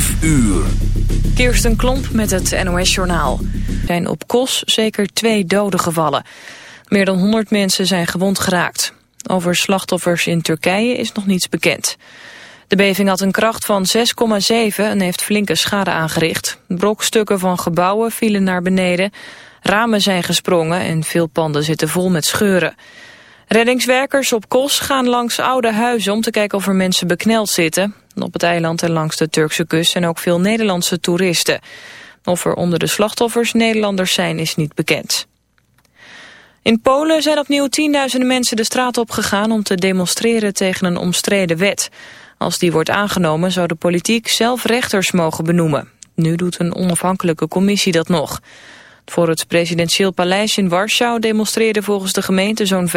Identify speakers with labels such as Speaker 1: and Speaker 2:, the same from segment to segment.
Speaker 1: 5 uur.
Speaker 2: Kirsten Klomp met het NOS-journaal. Er zijn op Kos zeker twee doden gevallen. Meer dan 100 mensen zijn gewond geraakt. Over slachtoffers in Turkije is nog niets bekend. De beving had een kracht van 6,7 en heeft flinke schade aangericht. Brokstukken van gebouwen vielen naar beneden. Ramen zijn gesprongen en veel panden zitten vol met scheuren. Reddingswerkers op Kos gaan langs oude huizen om te kijken of er mensen bekneld zitten. Op het eiland en langs de Turkse kust zijn ook veel Nederlandse toeristen. Of er onder de slachtoffers Nederlanders zijn is niet bekend. In Polen zijn opnieuw tienduizenden mensen de straat op gegaan om te demonstreren tegen een omstreden wet. Als die wordt aangenomen zou de politiek zelf rechters mogen benoemen. Nu doet een onafhankelijke commissie dat nog. Voor het presidentieel paleis in Warschau demonstreerden volgens de gemeente zo'n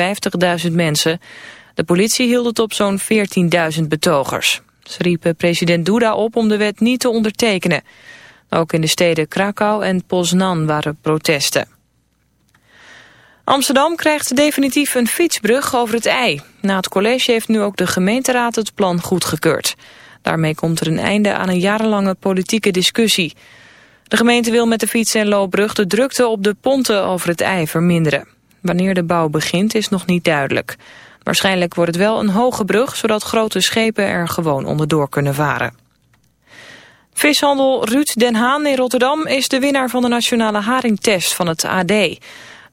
Speaker 2: 50.000 mensen. De politie hield het op zo'n 14.000 betogers. Ze riepen president Duda op om de wet niet te ondertekenen. Ook in de steden Krakau en Poznan waren protesten. Amsterdam krijgt definitief een fietsbrug over het IJ. Na het college heeft nu ook de gemeenteraad het plan goedgekeurd. Daarmee komt er een einde aan een jarenlange politieke discussie. De gemeente wil met de fiets- en loopbrug de drukte op de ponten over het IJ verminderen. Wanneer de bouw begint is nog niet duidelijk. Waarschijnlijk wordt het wel een hoge brug, zodat grote schepen er gewoon onderdoor kunnen varen. Vishandel Ruud Den Haan in Rotterdam is de winnaar van de nationale haringtest van het AD. De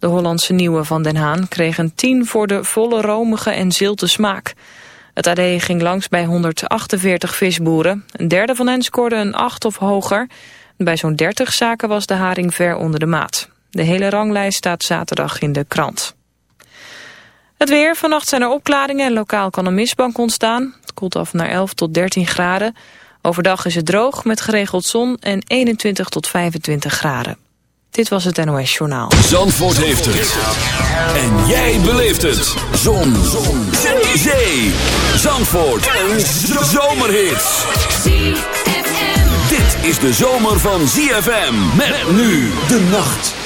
Speaker 2: Hollandse nieuwe van Den Haan kreeg een 10 voor de volle romige en zilte smaak. Het AD ging langs bij 148 visboeren. Een derde van hen scoorde een 8 of hoger. Bij zo'n 30 zaken was de haring ver onder de maat. De hele ranglijst staat zaterdag in de krant. Het weer. Vannacht zijn er opklaringen en lokaal kan een mistbank ontstaan. Het koelt af naar 11 tot 13 graden. Overdag is het droog met geregeld zon en 21 tot 25 graden. Dit was het NOS Journaal.
Speaker 1: Zandvoort heeft het. En jij beleeft het. Zon. zon. Zee. Zee. Zandvoort. Een zomerhit. Dit is de zomer van ZFM. Met nu de nacht.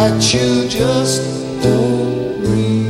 Speaker 3: that you just don't
Speaker 4: read.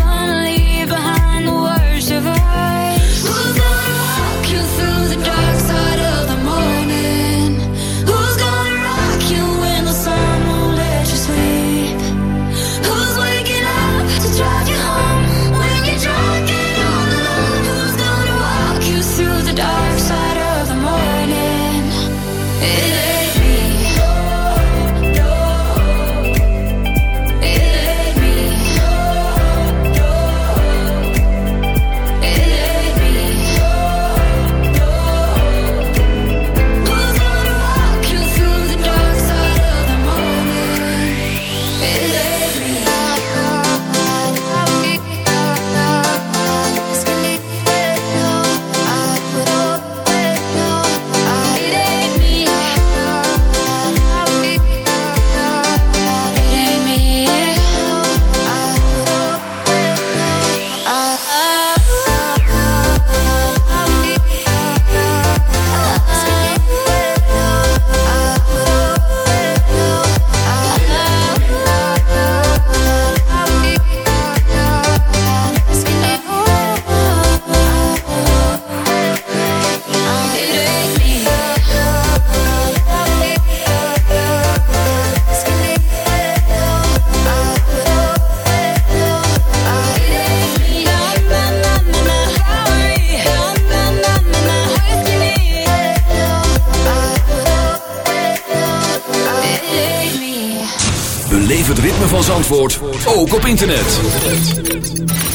Speaker 1: Beleef het ritme van Zandvoort ook op internet.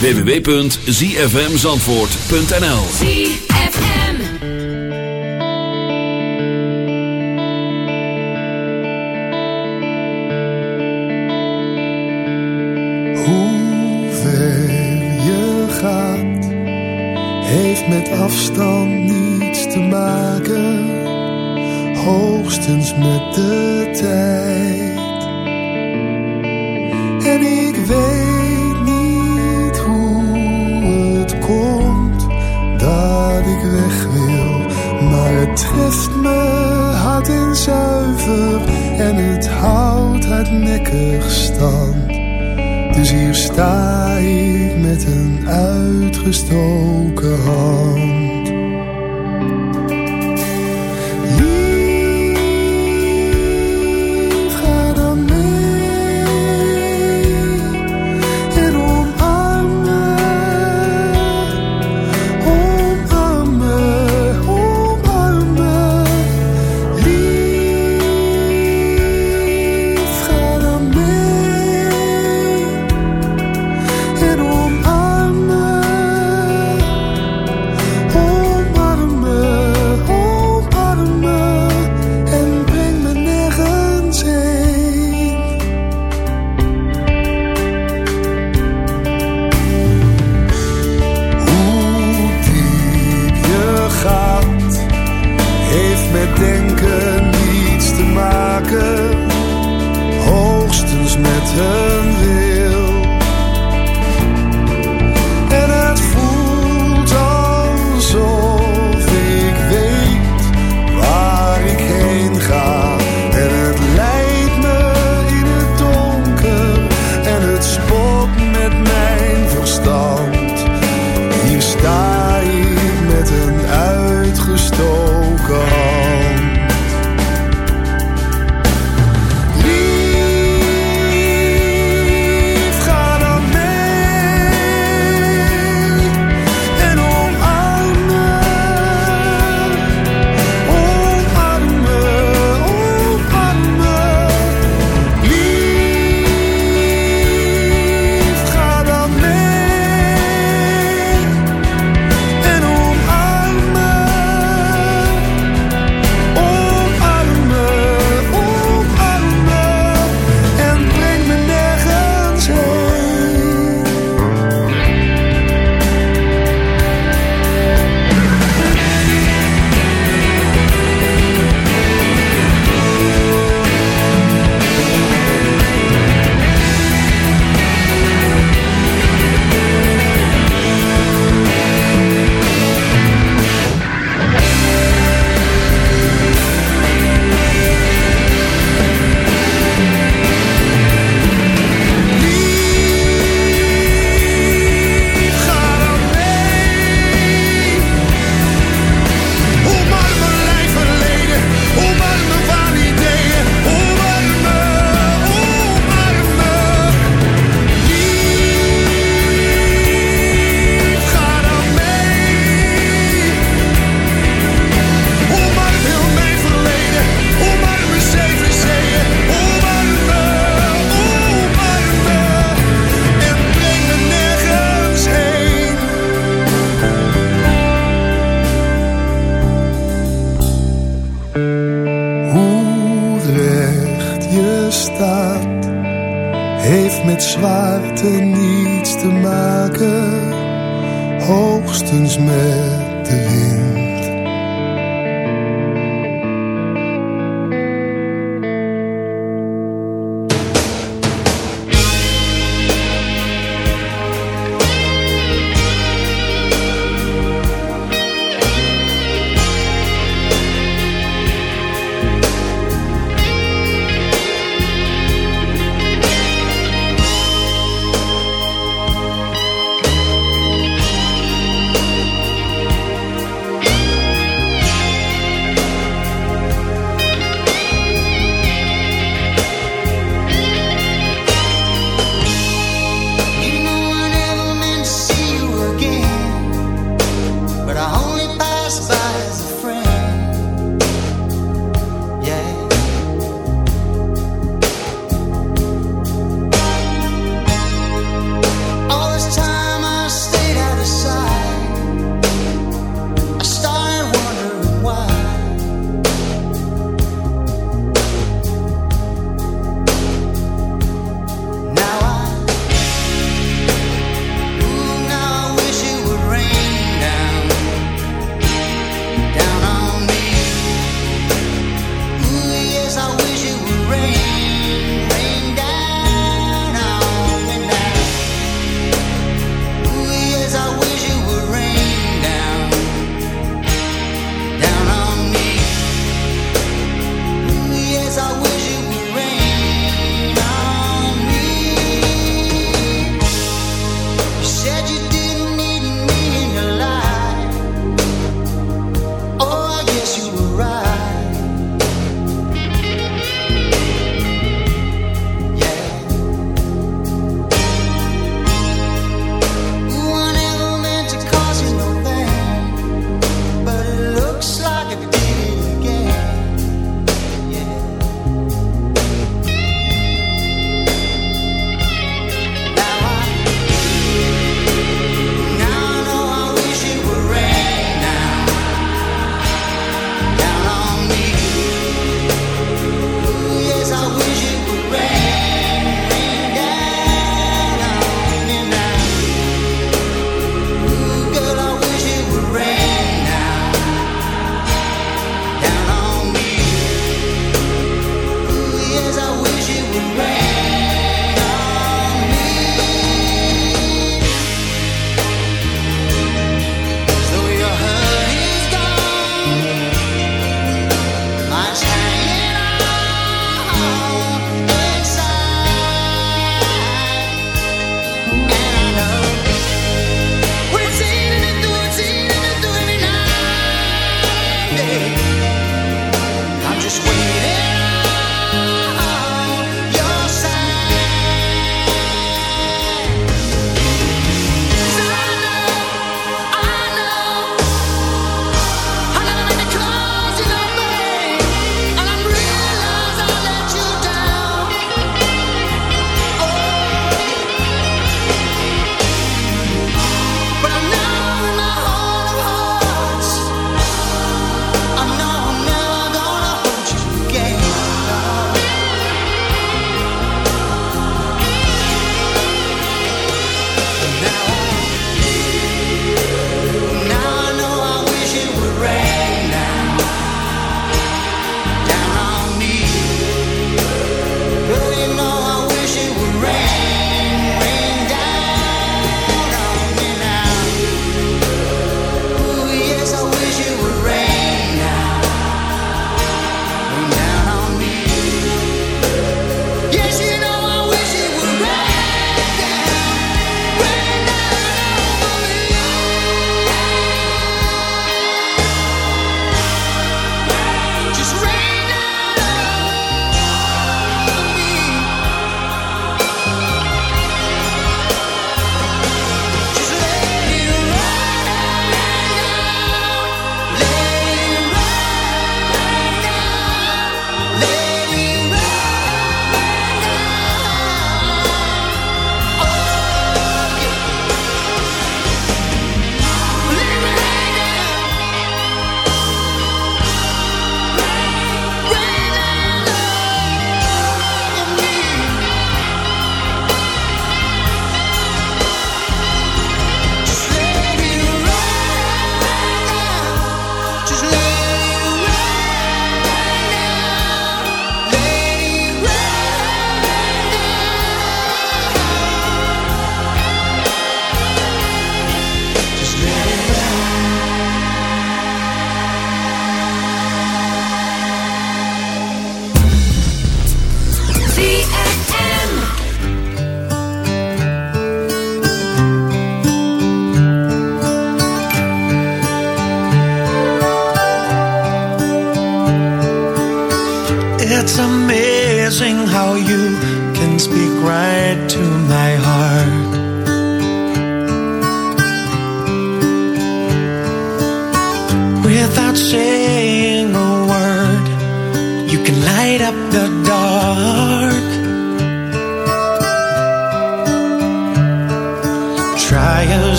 Speaker 1: www.zfmzandvoort.nl
Speaker 5: Hoe ver je gaat Heeft met afstand niets te maken. Hoogstens met de tijd. met een uitgestoken hand.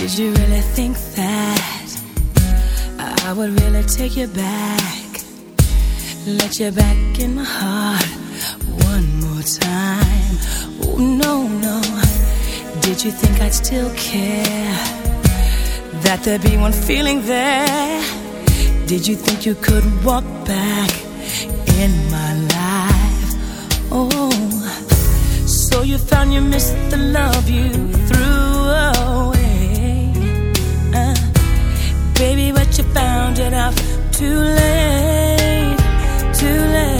Speaker 6: Did you really think that I would really take you back? Let you back in my heart one more time. Oh, no, no. Did you think I'd still care? That there'd be one feeling there? Did you think you could walk back in my life? Oh, so you found you missed the love you threw out too late, too late.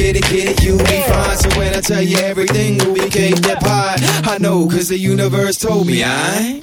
Speaker 7: Get it, get it, you'll be fine. So when I tell you everything, we became that pie. I know, cause the universe told me, I.